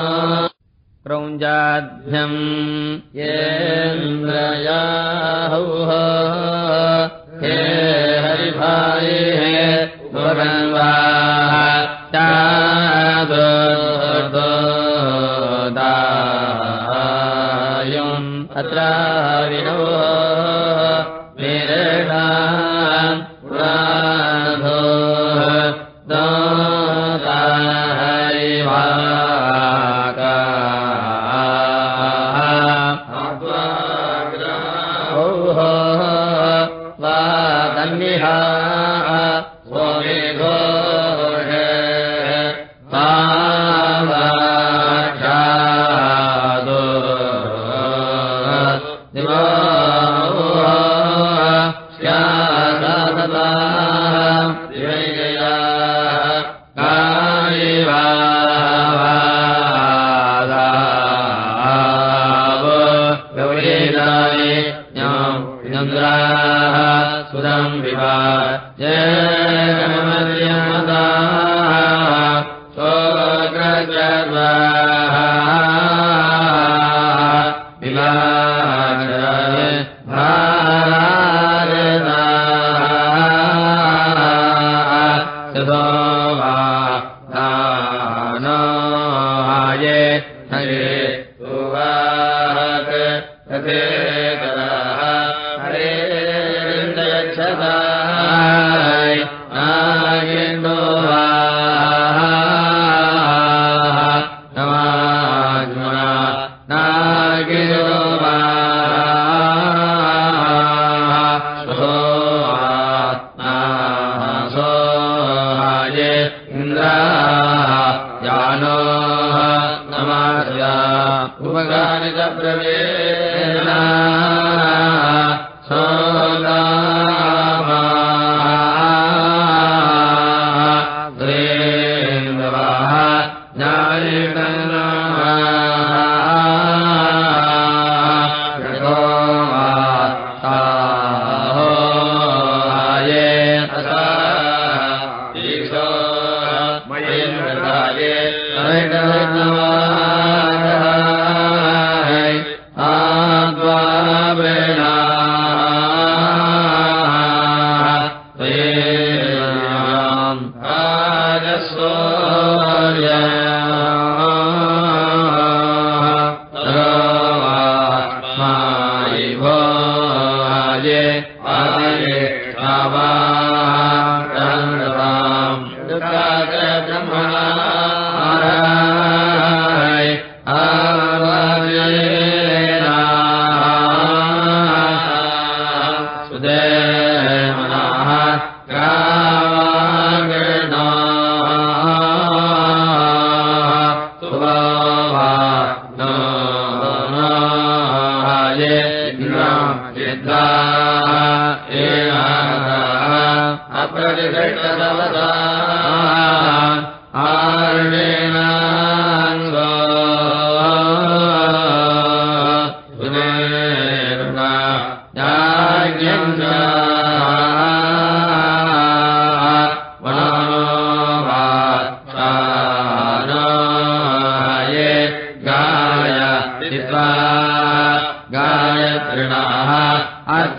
ौञ्जाभ्यम् येन्द्रयाहुः। हे हरिभाये हे परं अत्र Ah.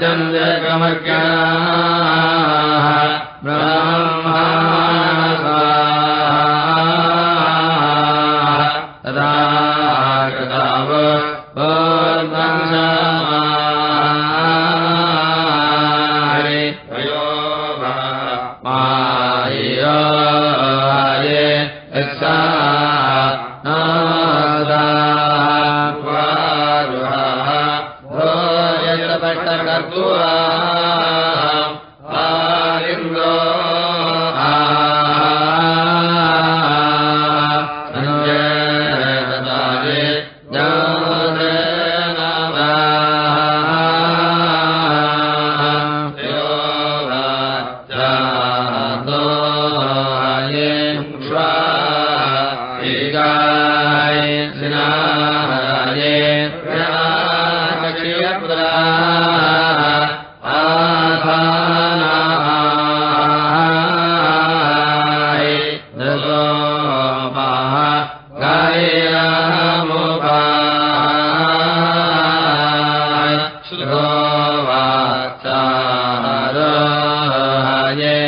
कमर्गा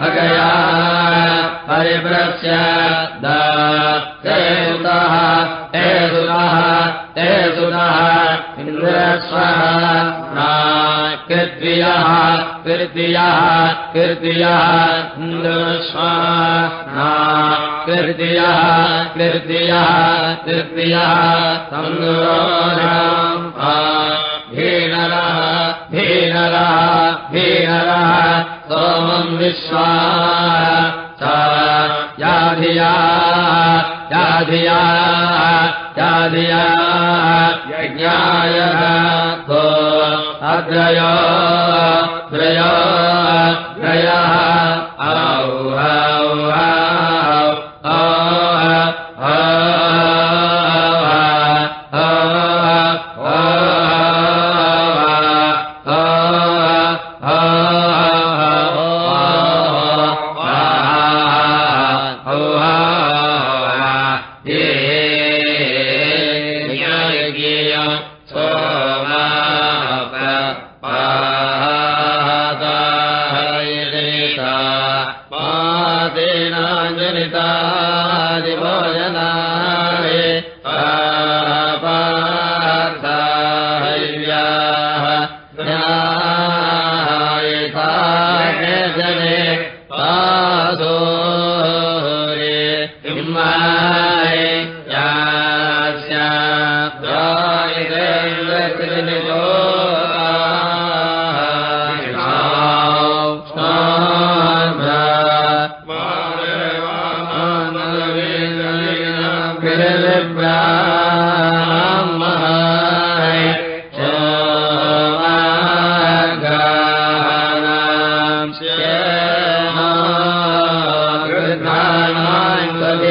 पगया परिप्रस्य दा ते सुतः ते सुतः ते सुतः इन्द्रस्वः ना कृत्वियः कृत्वियः कृत्वियः इन्द्रस्वः ना कृत्वियः कृत्वियः कृत्वियः सन्दरोषाम् भीनरः भीनरः भीनरः याधिया याधिया याधिया यज्ञाय भो अग्रय त्रय त्रयः औ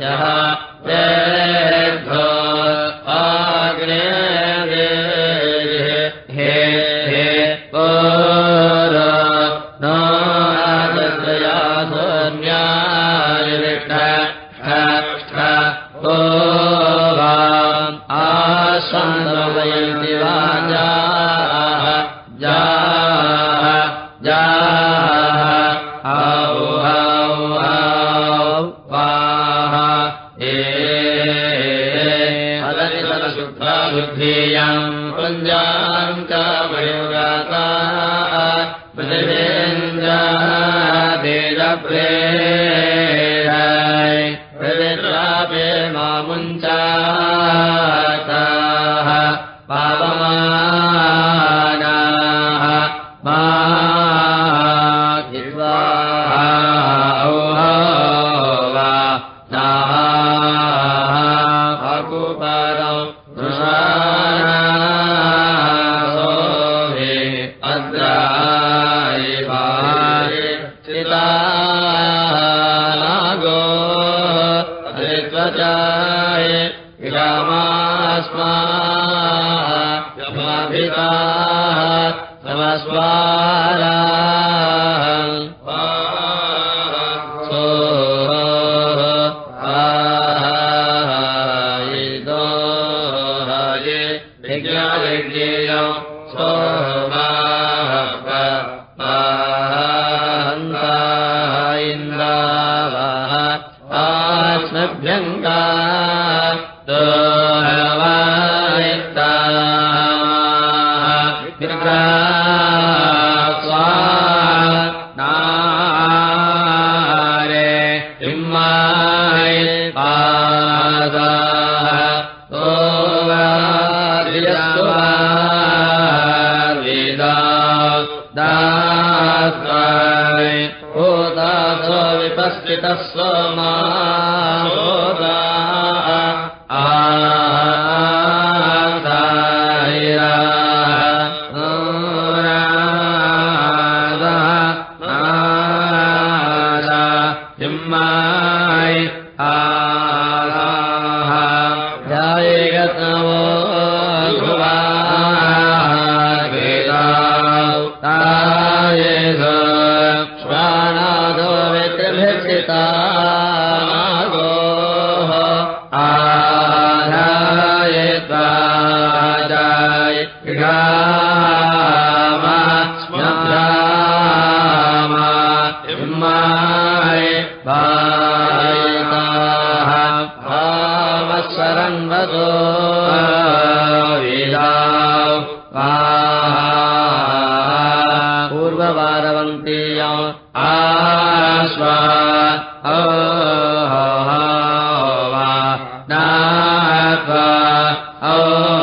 यः विपस्थितः सोमा 啊。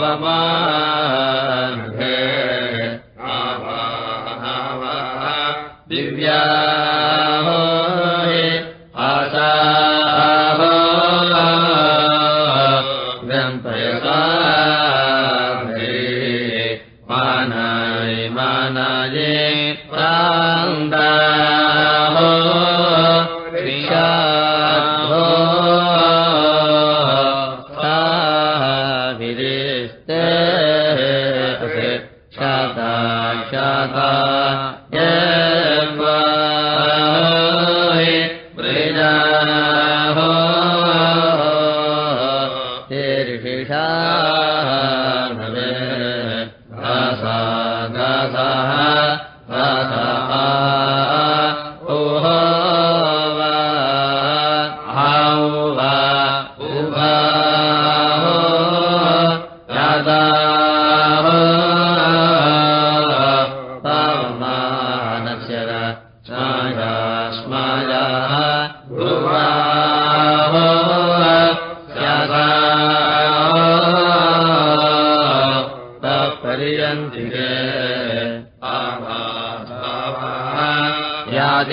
भवमा न्ध आवा याद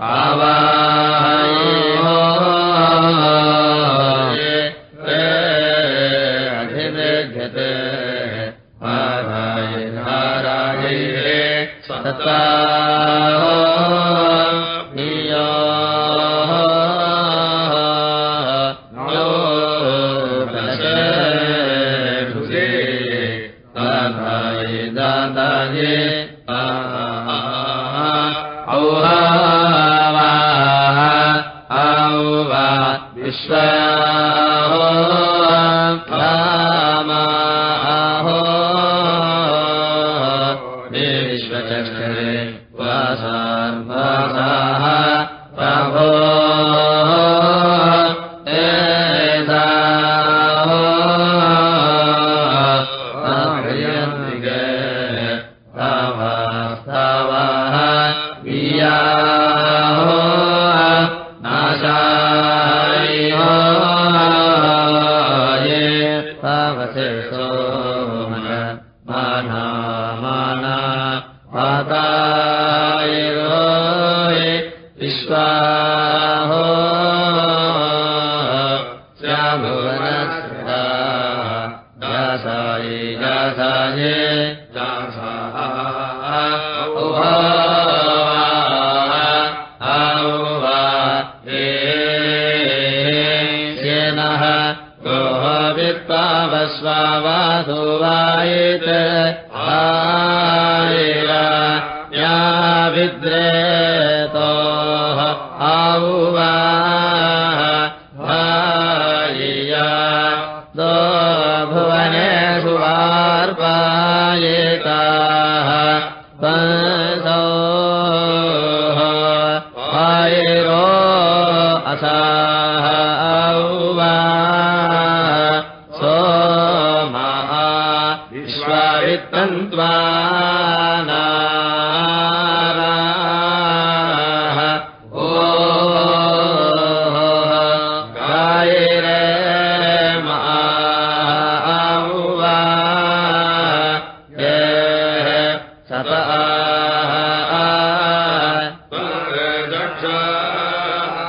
आवा मा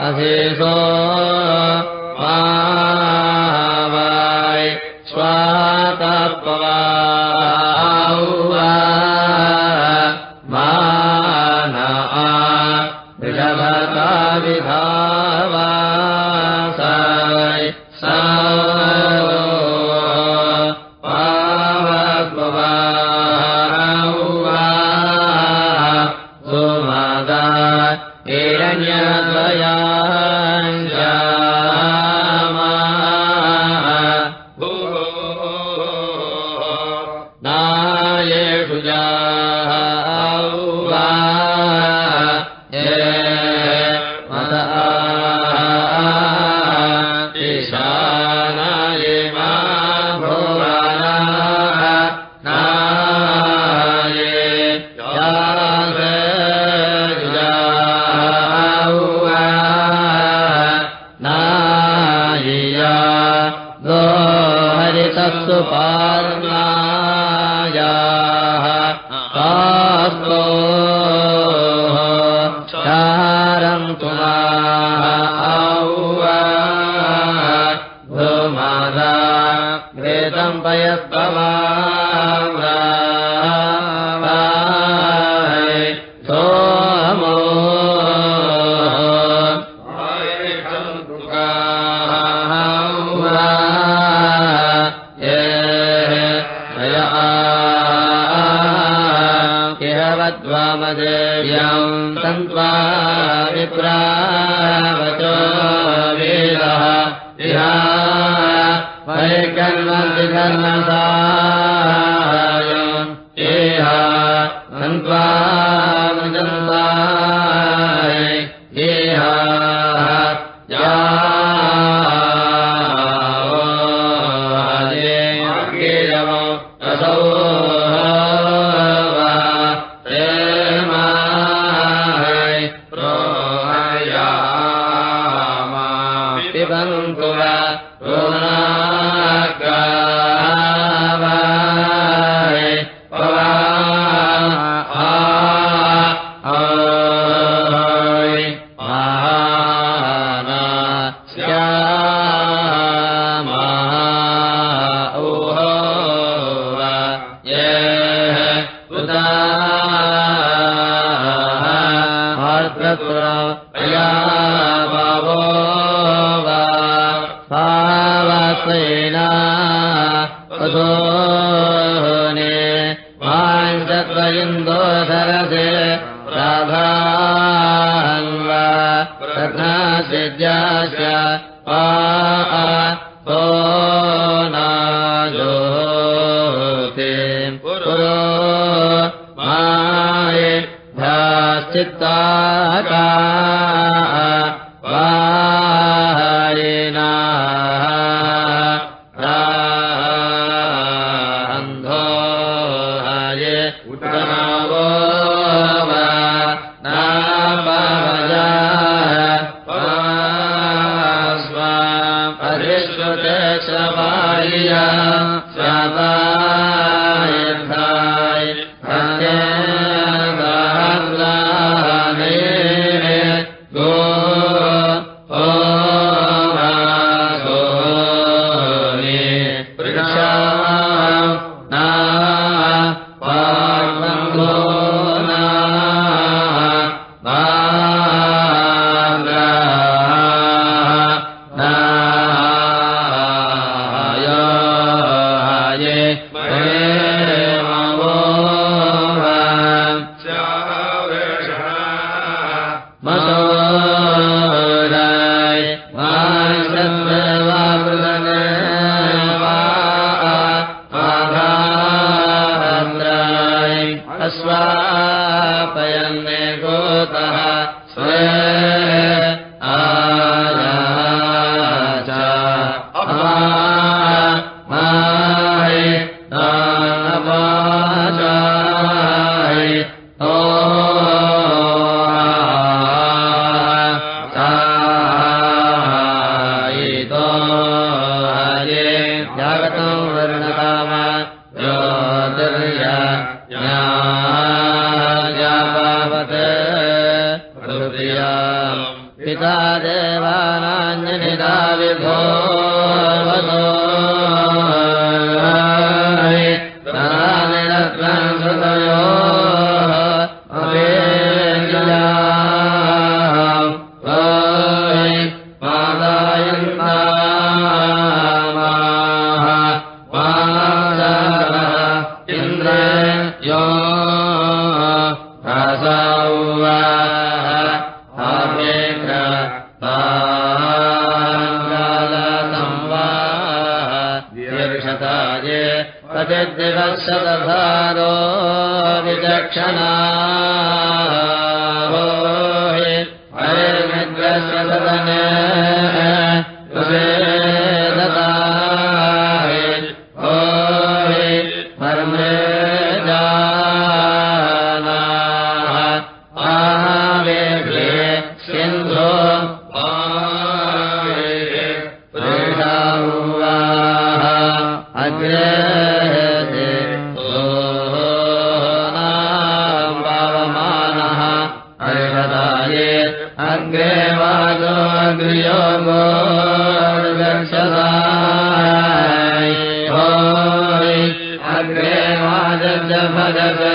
अधेशो अपामोनाय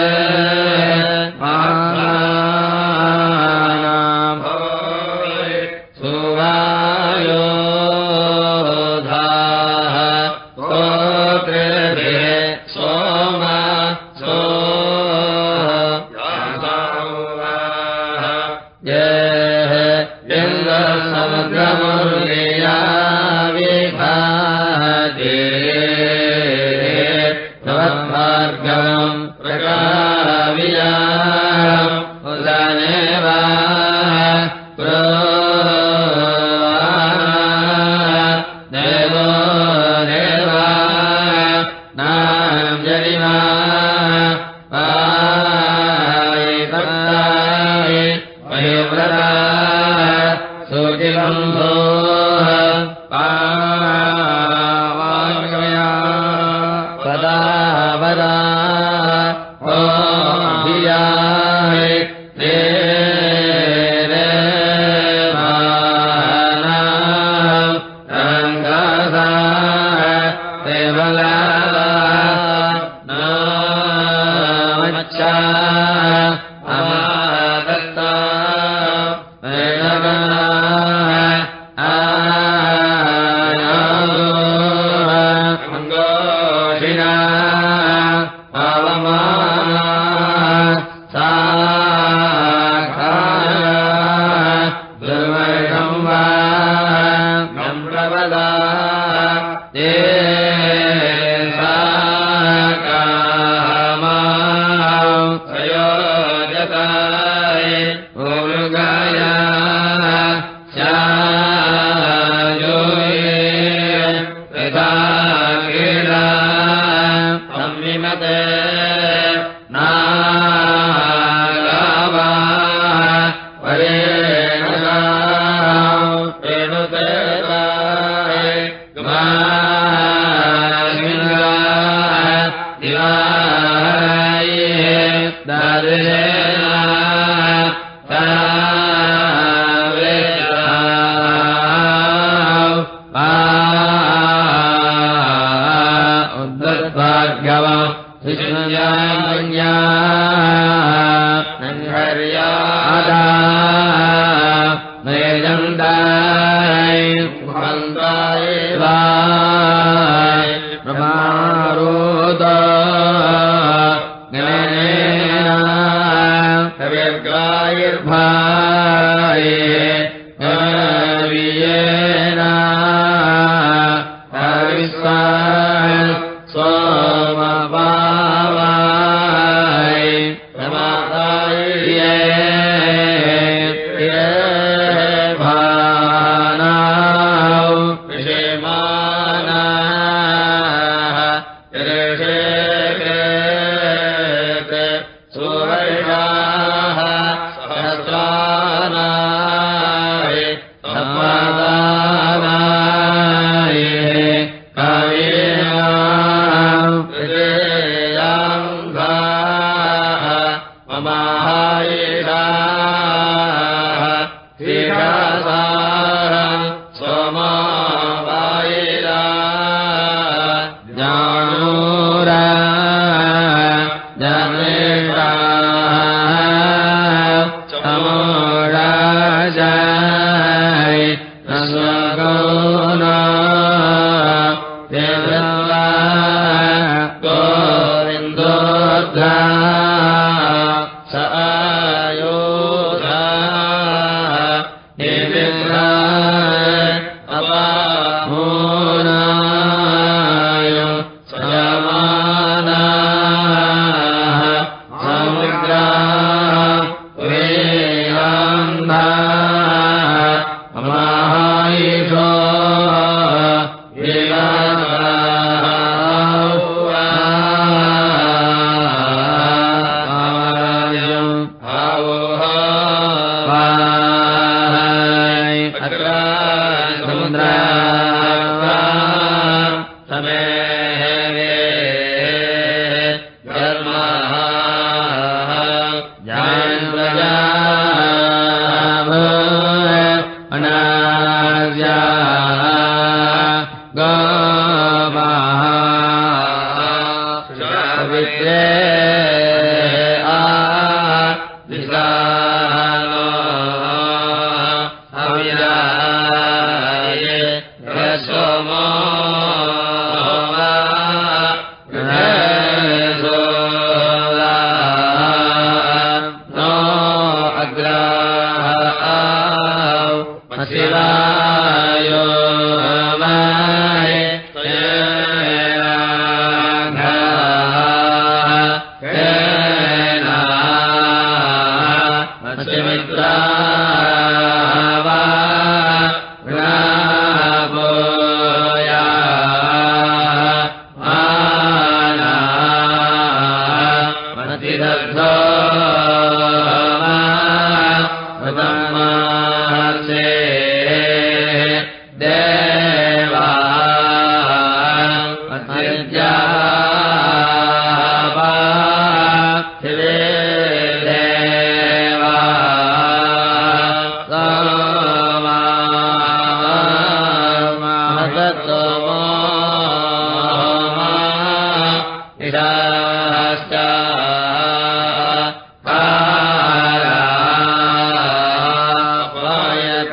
सयमा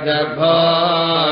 गर्भो